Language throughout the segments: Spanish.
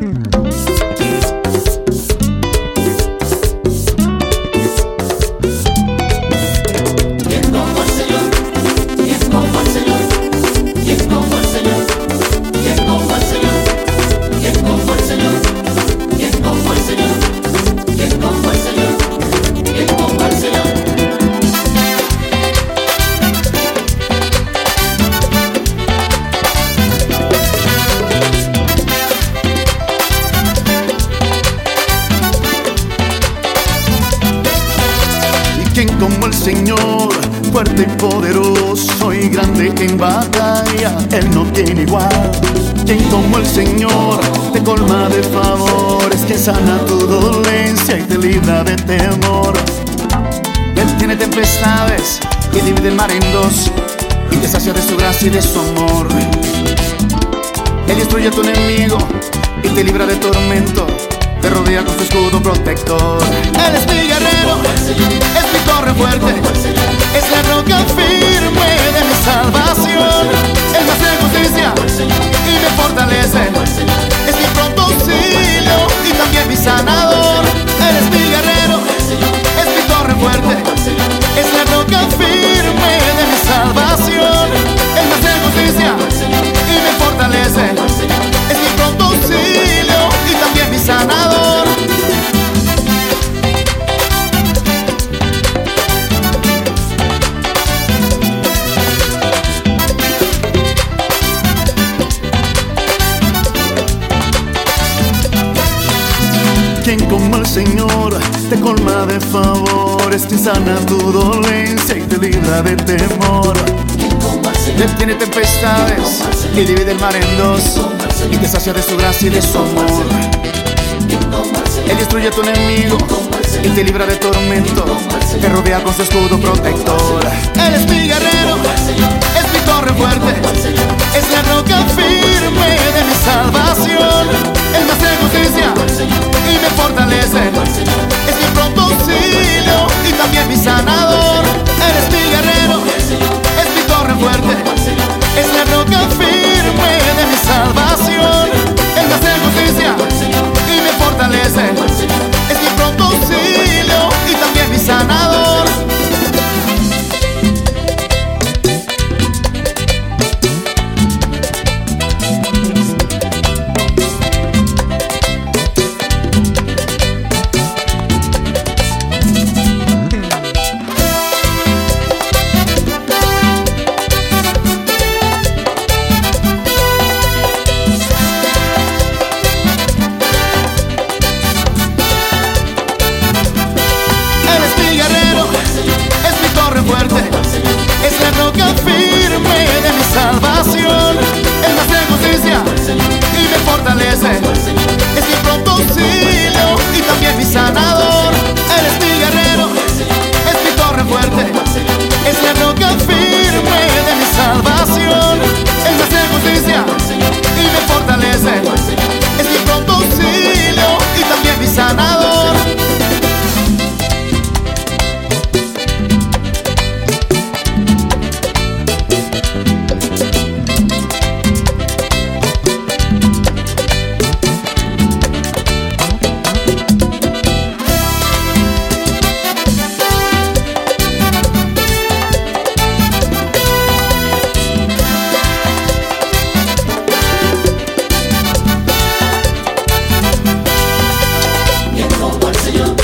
Hmm. como el Señor, fuerte y poderoso y grande en batalla, Él no tiene igual. Quien como el Señor te colma de favores, que sana tu dolencia y te libra de temor. Él tiene tempestades y divide el mar en dos y te sacia de su gracia y de su amor. Él destruye a tu enemigo y te libra de tormento te rodea con su escudo protector. Él es mi guerrero, es mi torre fuerte, es la roca firme de mi salvación. Él me hace justicia y me fortalece, es mi pronto auxilio y también mi sanador. Él es mi guerrero, es mi torre fuerte, Quien como el Señor te colma de favores, te sana tu dolencia y te libra de temor. Él tiene tempestades y divide el mar en dos y te sacia de su gracia y de su amor. Él destruye a tu enemigo y te libra de tormento. Te rodea con su escudo protector. Él es mi guerrero,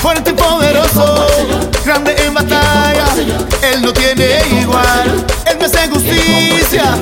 fuerte y poderoso, grande en batalla, Él no tiene igual, Él me hace justicia.